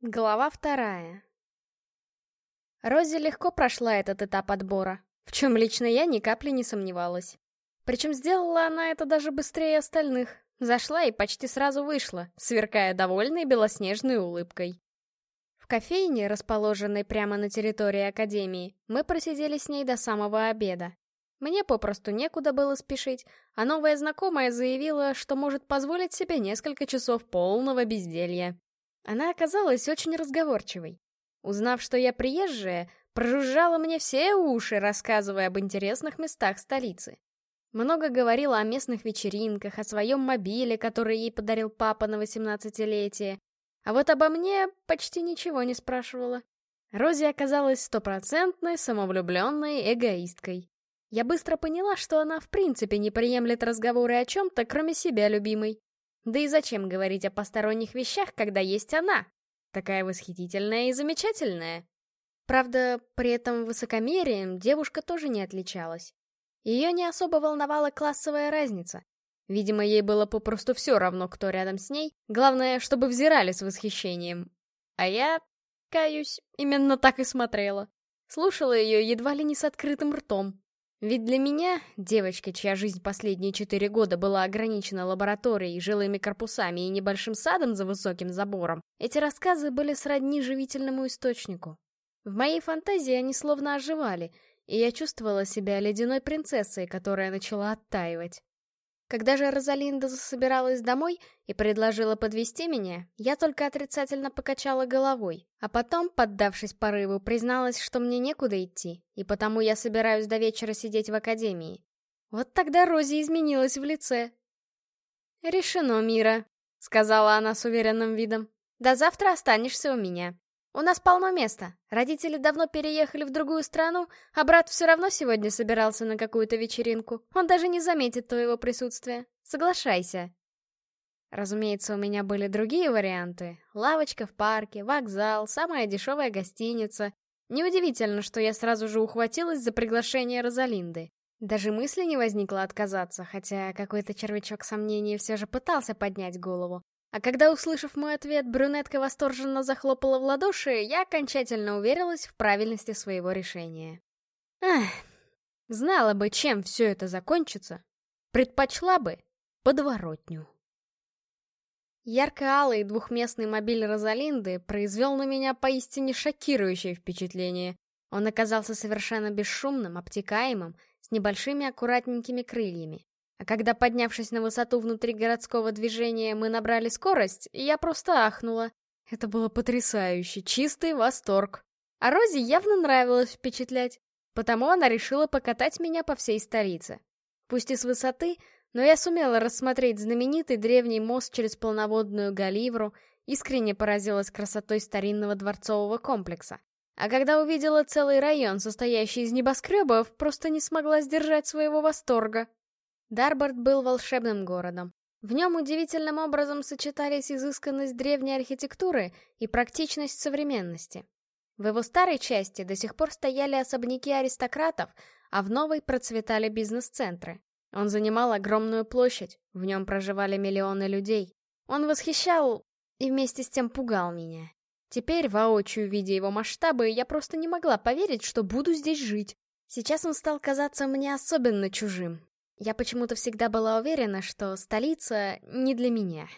Глава вторая. Рози легко прошла этот этап отбора, в чем лично я ни капли не сомневалась. Причем сделала она это даже быстрее остальных. Зашла и почти сразу вышла, сверкая довольной белоснежной улыбкой. В кофейне, расположенной прямо на территории Академии, мы просидели с ней до самого обеда. Мне попросту некуда было спешить, а новая знакомая заявила, что может позволить себе несколько часов полного безделья. Она оказалась очень разговорчивой. Узнав, что я приезжая, прожужжала мне все уши, рассказывая об интересных местах столицы. Много говорила о местных вечеринках, о своем мобиле, который ей подарил папа на восемнадцатилетие. А вот обо мне почти ничего не спрашивала. Рози оказалась стопроцентной, самовлюбленной эгоисткой. Я быстро поняла, что она в принципе не приемлет разговоры о чем-то, кроме себя любимой. Да и зачем говорить о посторонних вещах, когда есть она? Такая восхитительная и замечательная. Правда, при этом высокомерием девушка тоже не отличалась. Ее не особо волновала классовая разница. Видимо, ей было попросту все равно, кто рядом с ней. Главное, чтобы взирали с восхищением. А я, каюсь, именно так и смотрела. Слушала ее едва ли не с открытым ртом. Ведь для меня, девочки, чья жизнь последние четыре года была ограничена лабораторией, жилыми корпусами и небольшим садом за высоким забором, эти рассказы были сродни живительному источнику. В моей фантазии они словно оживали, и я чувствовала себя ледяной принцессой, которая начала оттаивать. Когда же Розалинда засобиралась домой и предложила подвести меня, я только отрицательно покачала головой, а потом, поддавшись порыву, призналась, что мне некуда идти, и потому я собираюсь до вечера сидеть в академии. Вот тогда Рози изменилась в лице. «Решено, Мира», — сказала она с уверенным видом. «До завтра останешься у меня. У нас полно места. Родители давно переехали в другую страну, а брат все равно сегодня собирался на какую-то вечеринку. Он даже не заметит твоего присутствия. Соглашайся. Разумеется, у меня были другие варианты. Лавочка в парке, вокзал, самая дешевая гостиница. Неудивительно, что я сразу же ухватилась за приглашение Розалинды. Даже мысли не возникло отказаться, хотя какой-то червячок сомнений все же пытался поднять голову. А когда, услышав мой ответ, брюнетка восторженно захлопала в ладоши, я окончательно уверилась в правильности своего решения. Ах, знала бы, чем все это закончится, предпочла бы подворотню. Ярко-алый двухместный мобиль Розалинды произвел на меня поистине шокирующее впечатление. Он оказался совершенно бесшумным, обтекаемым, с небольшими аккуратненькими крыльями. А когда, поднявшись на высоту внутри городского движения, мы набрали скорость, я просто ахнула. Это было потрясающе, чистый восторг. А Розе явно нравилось впечатлять, потому она решила покатать меня по всей столице. Пусть и с высоты, но я сумела рассмотреть знаменитый древний мост через полноводную Галивру, искренне поразилась красотой старинного дворцового комплекса. А когда увидела целый район, состоящий из небоскребов, просто не смогла сдержать своего восторга. Дарбард был волшебным городом. В нем удивительным образом сочетались изысканность древней архитектуры и практичность современности. В его старой части до сих пор стояли особняки аристократов, а в новой процветали бизнес-центры. Он занимал огромную площадь, в нем проживали миллионы людей. Он восхищал и вместе с тем пугал меня. Теперь, воочию видя его масштабы, я просто не могла поверить, что буду здесь жить. Сейчас он стал казаться мне особенно чужим, я почему-то всегда была уверена, что столица не для меня.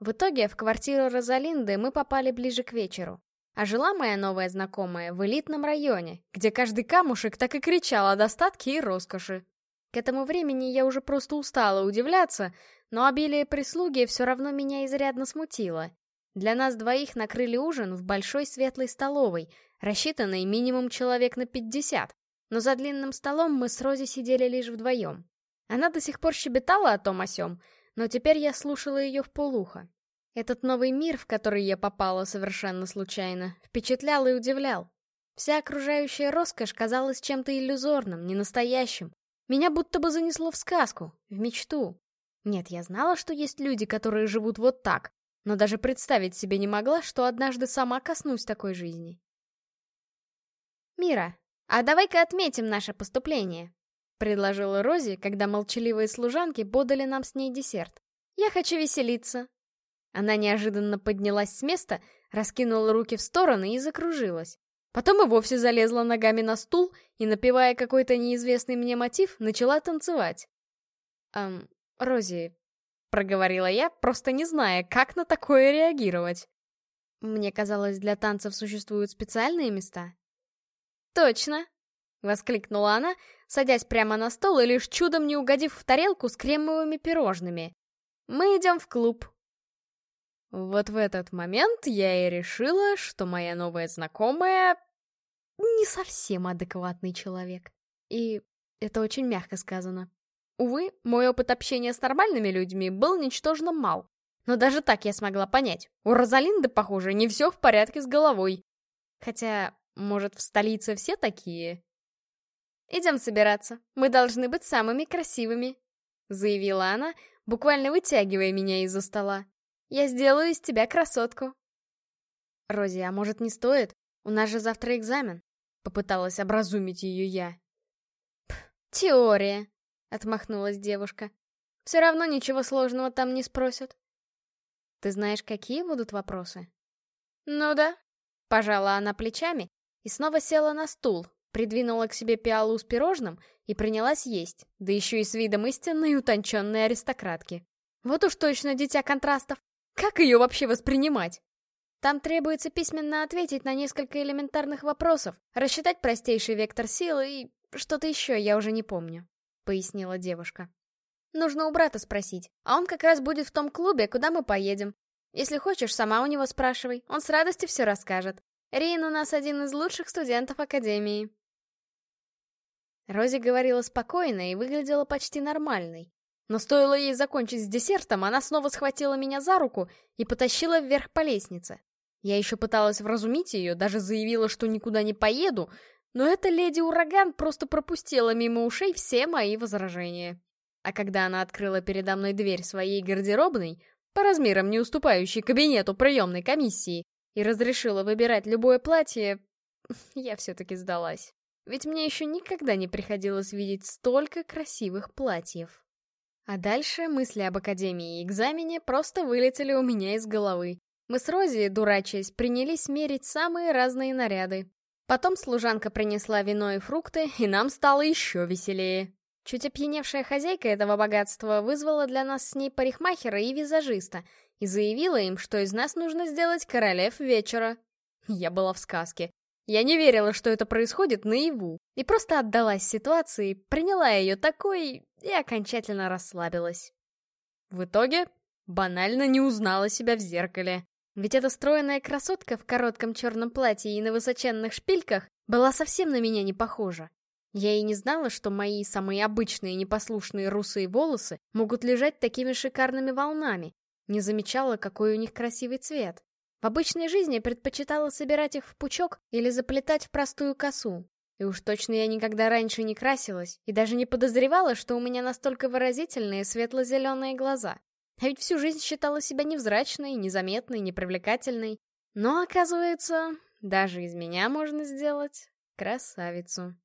В итоге в квартиру Розалинды мы попали ближе к вечеру. А жила моя новая знакомая в элитном районе, где каждый камушек так и кричал о достатке и роскоши. К этому времени я уже просто устала удивляться, но обилие прислуги все равно меня изрядно смутило. Для нас двоих накрыли ужин в большой светлой столовой, рассчитанной минимум человек на 50, но за длинным столом мы с Рози сидели лишь вдвоем. Она до сих пор щебетала о том о сём, но теперь я слушала ее в полухо. Этот новый мир, в который я попала совершенно случайно, впечатлял и удивлял. Вся окружающая роскошь казалась чем-то иллюзорным, ненастоящим. Меня будто бы занесло в сказку, в мечту. Нет, я знала, что есть люди, которые живут вот так, но даже представить себе не могла, что однажды сама коснусь такой жизни. «Мира, а давай-ка отметим наше поступление», предложила Рози, когда молчаливые служанки подали нам с ней десерт. «Я хочу веселиться». Она неожиданно поднялась с места, раскинула руки в стороны и закружилась. Потом и вовсе залезла ногами на стул и, напевая какой-то неизвестный мне мотив, начала танцевать. «Эм, Рози», — проговорила я, просто не зная, как на такое реагировать. Мне казалось, для танцев существуют специальные места. «Точно!» — воскликнула она, садясь прямо на стол и лишь чудом не угодив в тарелку с кремовыми пирожными. «Мы идем в клуб». Вот в этот момент я и решила, что моя новая знакомая не совсем адекватный человек. И это очень мягко сказано. Увы, мой опыт общения с нормальными людьми был ничтожно мал. Но даже так я смогла понять. У Розалинды, похоже, не все в порядке с головой. Хотя, может, в столице все такие? «Идем собираться. Мы должны быть самыми красивыми», — заявила она, буквально вытягивая меня из-за стола. Я сделаю из тебя красотку. Рози, а может не стоит? У нас же завтра экзамен. Попыталась образумить ее я. теория, отмахнулась девушка. Все равно ничего сложного там не спросят. Ты знаешь, какие будут вопросы? Ну да. Пожала она плечами и снова села на стул, придвинула к себе пиалу с пирожным и принялась есть, да еще и с видом истинной утонченной аристократки. Вот уж точно дитя контрастов. Как ее вообще воспринимать? Там требуется письменно ответить на несколько элементарных вопросов, рассчитать простейший вектор силы и что-то еще, я уже не помню», — пояснила девушка. «Нужно у брата спросить, а он как раз будет в том клубе, куда мы поедем. Если хочешь, сама у него спрашивай, он с радостью все расскажет. Рейн у нас один из лучших студентов Академии». Рози говорила спокойно и выглядела почти нормальной, но стоило ей закончить с десертом, она снова схватила меня за руку и потащила вверх по лестнице. Я еще пыталась вразумить ее, даже заявила, что никуда не поеду, но эта леди-ураган просто пропустила мимо ушей все мои возражения. А когда она открыла передо мной дверь своей гардеробной, по размерам не уступающей кабинету приемной комиссии, и разрешила выбирать любое платье, я все-таки сдалась. Ведь мне еще никогда не приходилось видеть столько красивых платьев. А дальше мысли об академии и экзамене просто вылетели у меня из головы. Мы с Рози, дурачаясь, принялись мерить самые разные наряды. Потом служанка принесла вино и фрукты, и нам стало еще веселее. Чуть опьяневшая хозяйка этого богатства вызвала для нас с ней парикмахера и визажиста и заявила им, что из нас нужно сделать королев вечера. Я была в сказке. Я не верила, что это происходит наяву, и просто отдалась ситуации, приняла ее такой и окончательно расслабилась. В итоге банально не узнала себя в зеркале. Ведь эта стройная красотка в коротком черном платье и на высоченных шпильках была совсем на меня не похожа. Я и не знала, что мои самые обычные непослушные русые волосы могут лежать такими шикарными волнами. Не замечала, какой у них красивый цвет. В обычной жизни предпочитала собирать их в пучок или заплетать в простую косу. И уж точно я никогда раньше не красилась и даже не подозревала, что у меня настолько выразительные светло-зеленые глаза. А ведь всю жизнь считала себя невзрачной, незаметной, непривлекательной. Но, оказывается, даже из меня можно сделать красавицу.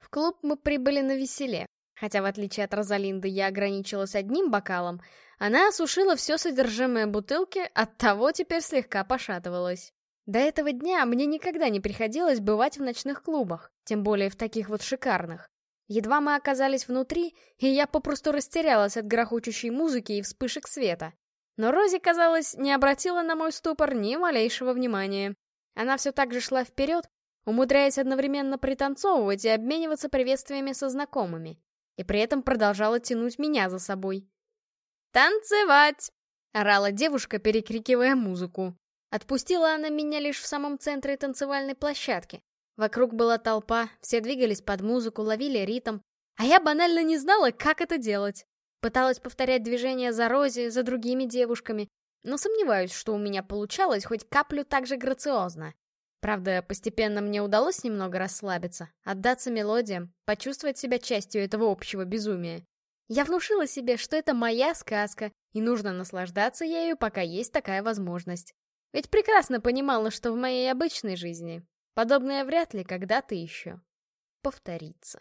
В клуб мы прибыли на веселе. Хотя, в отличие от Розалинды, я ограничилась одним бокалом, она осушила все содержимое бутылки, оттого теперь слегка пошатывалась. До этого дня мне никогда не приходилось бывать в ночных клубах, тем более в таких вот шикарных. Едва мы оказались внутри, и я попросту растерялась от грохочущей музыки и вспышек света. Но Рози, казалось, не обратила на мой ступор ни малейшего внимания. Она все так же шла вперед, умудряясь одновременно пританцовывать и обмениваться приветствиями со знакомыми и при этом продолжала тянуть меня за собой. «Танцевать!» — орала девушка, перекрикивая музыку. Отпустила она меня лишь в самом центре танцевальной площадки. Вокруг была толпа, все двигались под музыку, ловили ритм, а я банально не знала, как это делать. Пыталась повторять движения за Рози, за другими девушками, но сомневаюсь, что у меня получалось хоть каплю так же грациозно. Правда, постепенно мне удалось немного расслабиться, отдаться мелодиям, почувствовать себя частью этого общего безумия. Я внушила себе, что это моя сказка, и нужно наслаждаться ею, пока есть такая возможность. Ведь прекрасно понимала, что в моей обычной жизни подобное вряд ли когда-то еще повторится.